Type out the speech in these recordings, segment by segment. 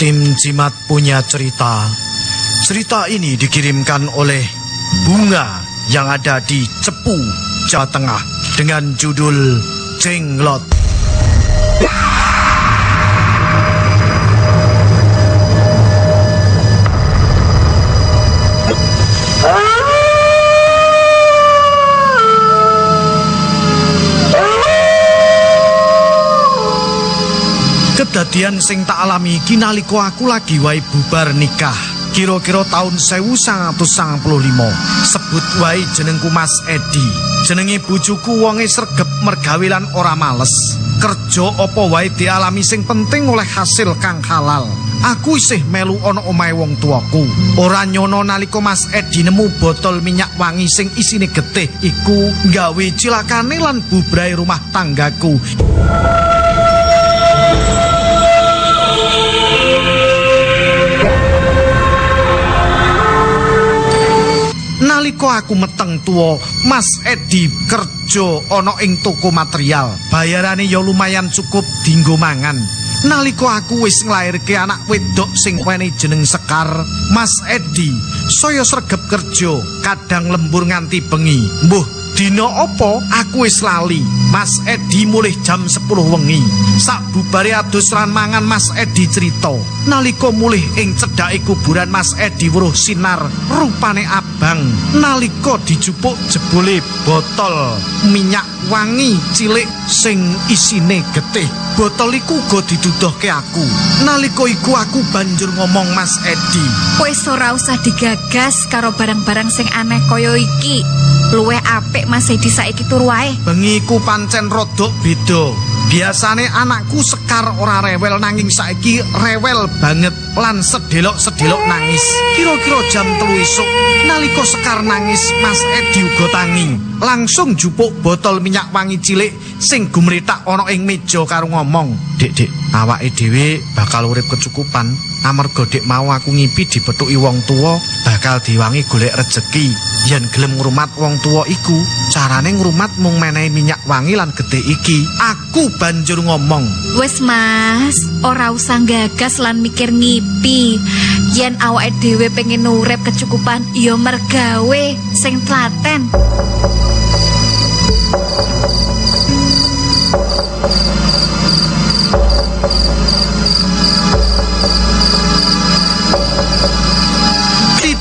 Tim Jimat punya cerita. Cerita ini dikirimkan oleh Bunga yang ada di Cepu, Jawa Tengah dengan judul Jenglot. Kedadian sing tak alami iki nalika aku lagi wae bubar nikah. Kira-kira tahun 1995. Sebut wae jenengku Mas Edi. Jenenge bojoku wonge sregep mergawe lan ora males. Kerja apa wae dialami sing penting oleh hasil kang halal. Aku isih melu ana omahe wong tuaku. Ora nyono nalika Mas Edi nemu botol minyak wangi sing isine getih iku gawe cilakane lan bubrahe rumah tanggaku. Nalika aku meteng tuwa, Mas Edi kerja ana ing toko material. Bayarane ya lumayan cukup dinggo mangan. Nalika aku wis nglairke anak wedok sing wene jeneng Sekar, Mas Edi saya sregep kerja, kadang lembur nganti bengi. Mbuh, dina apa aku wis lali. Mas Edi mulih jam 10 wengi. Sakbubare adus lan mangan Mas Edi cerita. Nalika mulih ing cedhake kuburan Mas Edi weruh sinar rupane abang. Nalika dijupuk jebule botol minyak wangi cilik sing isine getih. Botol iku uga diduduhke aku. Nalika iku aku banjur ngomong Mas Edi. Wis ora usah digagas karo barang-barang sing aneh kaya iki. Luwih apik Mas Edi saiki tur wae. Bengi iku pancen rodok beda. Biasane anakku sekar ora rewel nanging saiki rewel banget lan sedelok-sedelok nangis. Kira-kira jam telu esuk nalika sekar nangis Mas Edi uga tangi. Langsung jupuk botol minyak wangi cilik sing gumretak ana ing meja karo ngomong, "Dik, Dik, awake dhewe bakal urip kecukupan." Amarga dik mau aku ngipi dipethuki wong tuwa bakal diwangi golek rejeki. Yen gelem ngrumat wong tuwa iku, carane ngrumat mung menehi minyak wangi lan gede iki. Aku banjur ngomong, Wis Mas, ora usah gagas lan mikir ngipi. Yen awake dhewe pengen urip kecukupan, ya mergawe sing tlaten.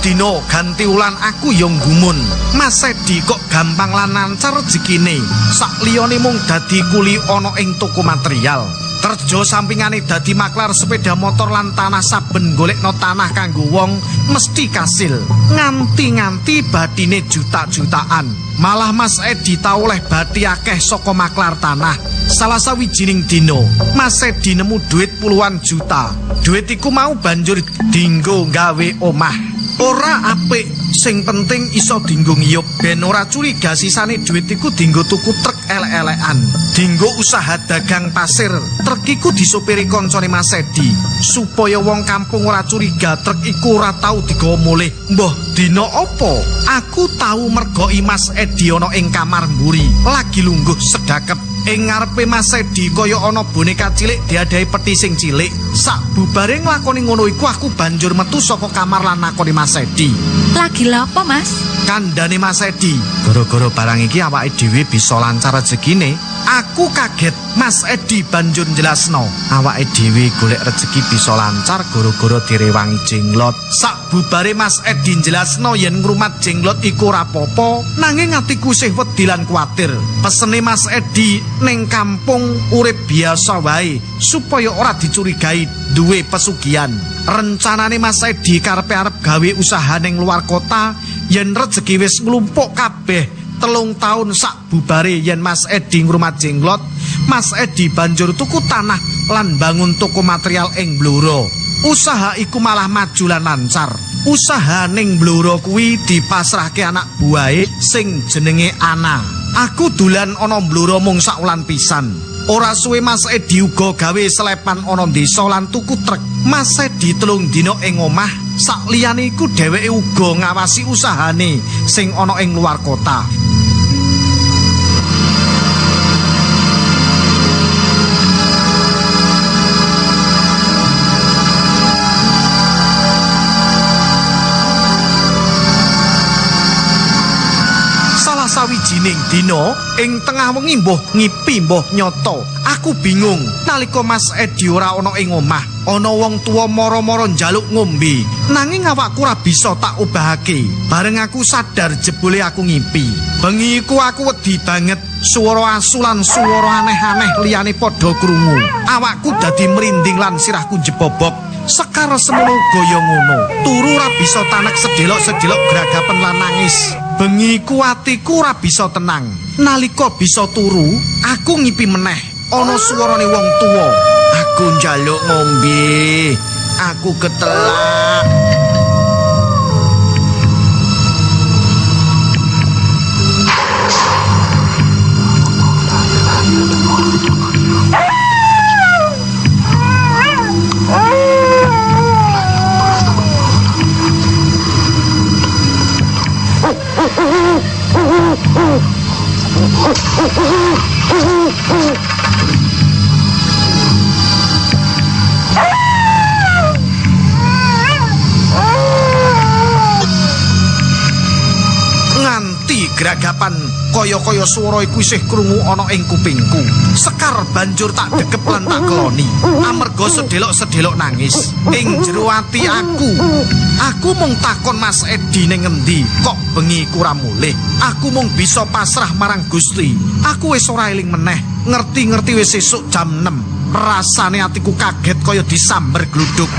Dino ganti ulan aku yo gumun. Mas Edi kok gampang lan lancar rezekine. Sak liyane mung dadi kuli ana ing toko material. Kerja sampingane dadi maklar sepeda motor lan tanah saben golekno tanah kanggo wong mesti kasil. Nganti-nganti batine juta-jutaan. Malah Mas Edi tau oleh bati akeh saka maklar tanah. Salah sawijining dino, Mas Edi nemu duit puluhan juta. Duit iku mau banjur dinggo gawe omah. Ora apik, sing penting iso dinggo ngiyup ben ora curiga sisane duit iku dinggo tuku truk elek-elekan. Dinggo usaha dagang pasir. Truk iku disopiri koncone Mas Edi supaya wong kampung ora curiga truk iku ora tau digawa mulih. Mbah, dina apa? Aku tau mergoki Mas Edi ana ing kamar mburi, lagi lungguh sedakep. Ing ngarepe Mas Edi kaya ana boneka cilik diadahi peti sing cilik. Sak bubare nglakoni ngono iku aku banjur metu saka kamar lan nakoni Mas Edi. Lagi lapo Mas? Kandhane Mas Edi, gara-gara barang iki awake dhewe bisa lancar rezekine. Aku kaget Mas Edi banjur jelasno awake dhewe golek rezeki bisa lancar gara-gara direwangi jenglot. Sak bubare Mas Edi jelasno yen ngrumat jenglot iku apa-apa, nanging atiku isih wedi lan kuwatir. Pesene Mas Edi ning kampung urip biasa wae supaya ora dicurigai duwe pesugihan. Rencanane Mas Edi karepe arep gawe usaha ning luar kota yen rezeki wis nglumpuk kabeh telung tahun sak bubare yen Mas Edi ngrumat jenglot Mas Edi banjur tuku tanah lan bangun toko material ing Bluro usaha iku malah maju lan lancar usaha ning Bluro kuwi dipasrahke anak buahe sing jenenge Ana aku dolan ana Bluro mung sak wulan pisan Ora suwe Mas Edi uga gawe selepan ana desa lan tuku truk. Mas Edi telung dina ing omah, sak liyane iku dheweke uga ngawasi usahane sing ana ing luar kota. Dina ing tengah wengi mbuh ngipi mbuh nyoto aku bingung nalika Mas Edi ora ana ing omah ana wong tuwa mara-mara njaluk ngombe. Nanging awakku ora bisa tak ubahake. Bareng aku sadar jebule aku ngimpi bengi iku aku wedi banget swara asu lan swara aneh-aneh liyane padha krungu. Awakku dadi merinding lan sirahku jebobok. Sekar semono goyo ngono turu ora bisa tanek sedelok-sedelok gragapen lan nangis bengi ku atiku ora bisa tenang. Nalika bisa turu aku ngipi meneh. Ana swarane wong tuwa. Aku njaluk ngombe. Aku ketelak nganti gragapan kaya-kaya swara iku isih krungu ana ing kupingku. Sekar banjur tak dekep lan tak keloni. Amarga sedelok-sedelok nangis ing jero ati aku. Aku mung takon Mas Edi ning ngendi kok bengi ora mulih. Aku mung bisa pasrah marang Gusti. Aku wis ora eling meneh. Ngerti-ngerti wis esuk jam 6. Rasane atiku kaget kaya disamber gluduk.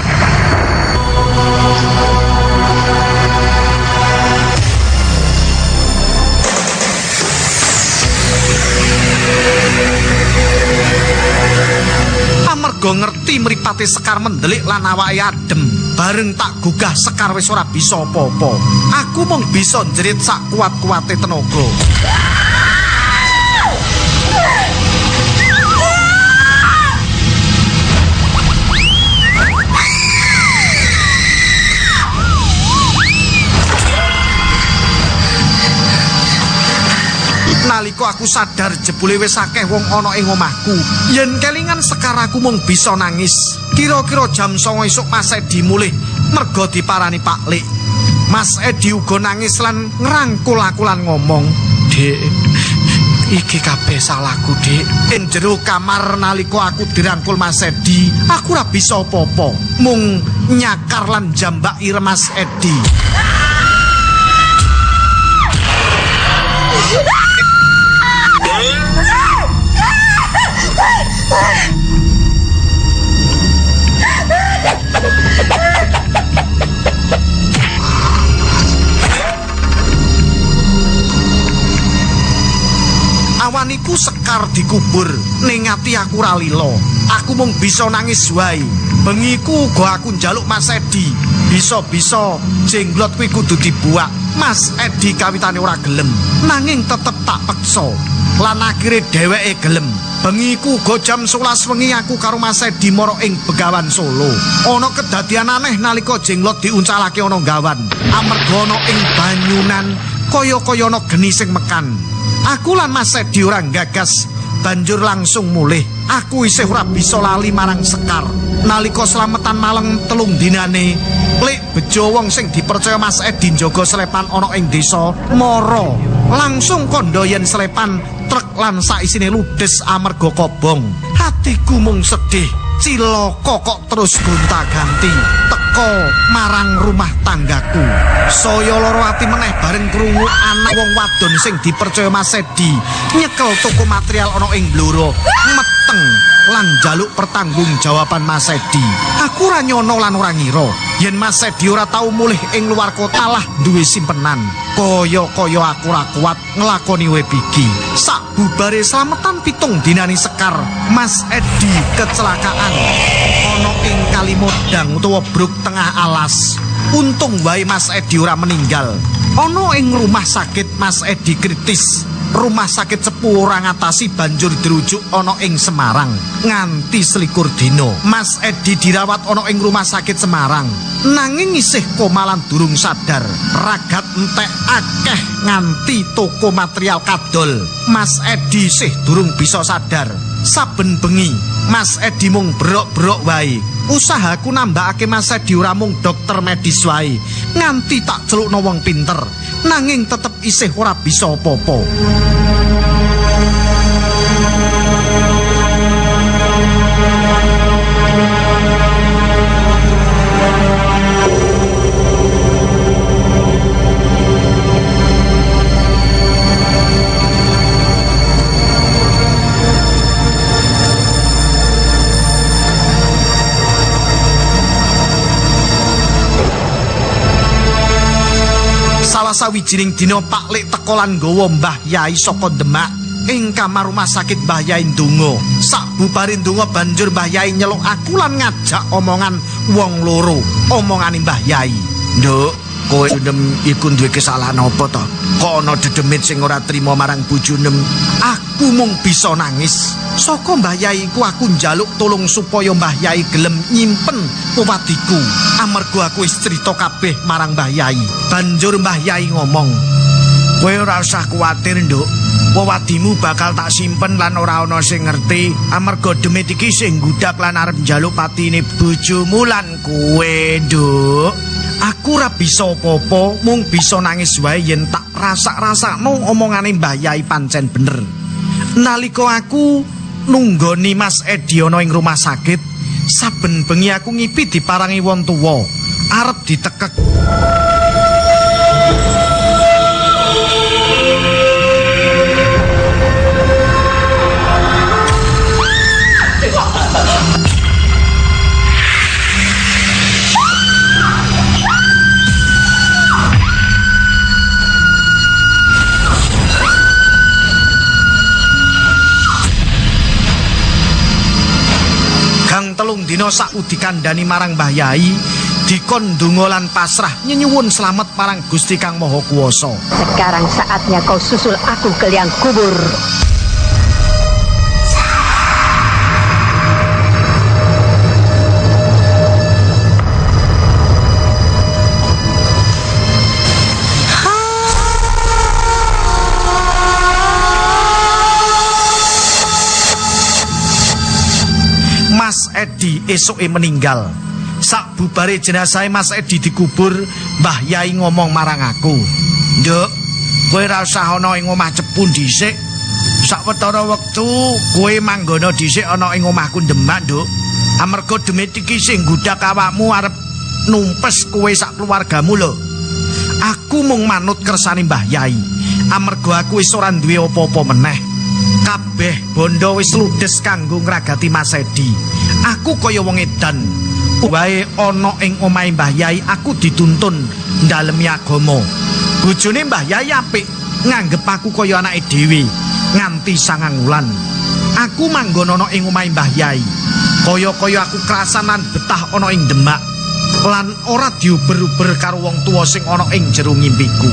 Amarga ngerti mripate Sekar mendelik lan awake adem, bareng tak gugah Sekar wis ora bisa apa-apa. Aku mung bisa njerit sak kuat-kuate tenaga. Aku sadar jebule wis akeh wong ana ing omahku, yen kelingan sekar aku mung bisa nangis. Kira-kira jam 09.00 esuk Mas Edi mulih merga diparani Pak Lik. Mas Edi uga nangis lan ngrangkul aku lan ngomong, "Dik, iki kabeh salahku, Dik." Ing jero kamar nalika aku dirangkul Mas Edi, aku ora bisa apa-apa, mung nyakar lan jambak ireng Mas Edi. Awan iku sekar dikubur ning ati aku ora lila. Aku mung bisa nangis wae. Bengiku uga aku njaluk Mas Edi. Bisa-bisa jenglot kuwi kudu dibuak. Mas Edi kawitane ora gelem, nanging tetep tak peksa. Lan akhire dheweke gelem. Bengiku uga jam 11 wengi aku karo Mas Edi mara ing Begawan Solo. Ana kedadian aneh nalika jenglot diuncalake ana gawan. Amarga ana ing banyunan kaya-kaya ana geni sing mekan. Aku lan Mas Edi ora gagas banjur langsung mulih. Aku isih ora bisa lali marang Sekar. Nalika slametan maleng telung dinane, Lik bejo wong sing dipercaya Mas Edi njaga selepan ana ing desa Moro. Langsung kondo yen selepan truk lan saisine ludes amarga kobong. Hatiku mung sedih. Cilaka kok terus gonta-ganti teko marang rumah tanggaku. Saya loro ati meneh bareng krungu anak wong wadon sing dipercaya Mas Edi nyekel toko material ana ing Blora. Meteng lan jaluk pertanggungjawaban Mas Edi. Aku ora nyono lan ora ngira yen Mas Edi ora tau mulih ing luar kota lah duwe simpenan. Kaya-kaya aku ora kuat nglakoni web iki. Sak bubare slametan pitung dinani sekar, Mas Edi kecelakaan ana ing Kalimodang utawa bruk tengah alas. Untung wae Mas Edi ora meninggal. Ana ing rumah sakit Mas Edi kritis. Rumah sakit sepuh ora ngatasi banjur dirujuk ana ing Semarang nganti selikur dino. Mas Edi dirawat ana ing rumah sakit Semarang. nanging isih komalan durung sadar ragat entek akeh nganti toko material kadol Mas Edi isih durung bisa sadar saben bengi Mas Edi mung brok-brok wae usahaku nambahake Mas Edi ora mung dokter medis wae. Nganti tak celukno wong pinter. Nanging tetep isih ora bisa apa-apa sawijining dina Pak Lik teko lan nggawa Mbah Yai saka Demak ing kamar rumah sakit Mbah Yai ndonga. Sabubare ndonga banjur Mbah Yai nyeluk aku lan ngajak omongan wong loro, omongane Mbah Yai. Nduk, kowe dem iku duwe kesalahan apa to? Kok ana dedemit sing ora trima marang bojonem? Aku mung bisa nangis. Saka Mbah Yai ku aku njaluk tolong supaya Mbah Yai gelem nyimpen pewadiku. Amarga aku wis crita kabeh marang Mbah Yai. Banjur Mbah Yai ngomong, Kowe ora usah kuwatir, Nduk. Wewadimu bakal tak simpen lan ora ana sing ngerti amarga demit iki sing gudak lan arep njaluk patine bojomu lan kowe, Nduk. Aku ora bisa apa-apa, mung bisa nangis wae yen tak rasak-rasakno omongane Mbah Yai pancen bener. Nalika aku nunggoni Mas Edi ana ing rumah sakit, saben bengi aku ngipi diparangi wong tuwa, arep ditekek. Gang telung dina saudi kandhani marang Mbah Yai dikon ndonga lan pasrah nyenyuwun slamet marang Gusti Kang Maha Kuwasa. Sekarang saatnya kau susul aku ke liang kubur. Edi esuke meninggal. Sak bubare jenazah Mas Edi dikubur, Mbah Yai ngomong marang aku. Nduk, kowe ora usah ana ing omah cepu dhisik. Sawetara wektu kowe manggono dhisik ana ing omahku Demak, Nduk. Amarga demit iki sing gudak awakmu arep numpes kowe sak keluargamu lho. Aku mung manut kersane Mbah Yai. Amarga aku wis ora duwe apa-apa meneh. Kabeh bondo wis ludes kanggo ngragati Mas Edi. Aku kaya wong edan. Wae ana ing omahe Mbah Yai aku dituntun ndalemi agama. Bojone Mbah Yai apik nganggep aku kaya anake dhewe nganti sangang wulan. Aku manggon ana ing omahe Mbah Yai. Kaya-kaya aku kerasan lan betah ana ing Demak. lan ora diuber-uber karo wong tuwa sing ana ing jero ngimpiku.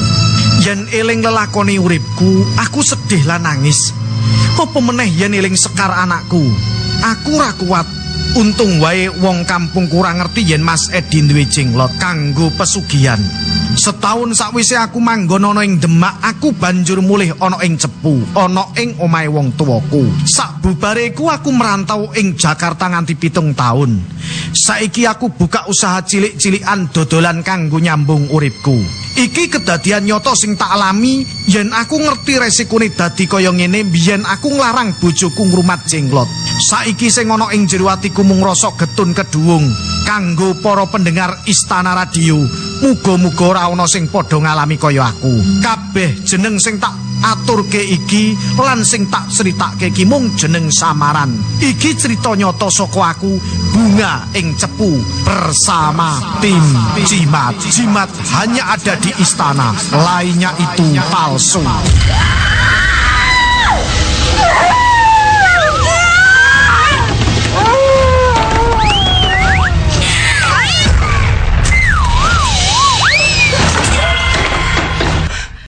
Yen eling lelakoni uripku, aku sedih lan nangis. Apa meneh yen eling sekar anakku? Aku ora kuat. Untung wae wong kampung kurang ngerti yen Mas Edi duwe jenglot kanggo pesugihan. Setahun sakwise aku manggon ana ing Demak, aku banjur mulih ana ing Cepu, ana ing omahe wong tuwaku. Sabubareku aku merantau ing Jakarta nganti pitung taun. Saiki aku buka usaha cilik-cilikan dodolan kanggo nyambung uripku. Iki kedadian nyoto sing tak alami yen aku ngerti resikone dadi kaya ngene biyen aku nglarang bojoku ngrumat jenglot. Saiki sing ana ing jero atiku mung rasa getun keduwung kanggo para pendengar Istana Radio. Muga-muga ora ana sing padha ngalami kaya aku. Kabeh jeneng sing tak aturke iki lan sing tak critake iki mung jeneng samaran. Iki cerita nyata saka aku Bunga ing Cepu bersama tim Jimat. Jimat hanya ada di istana, lainnya itu palsu.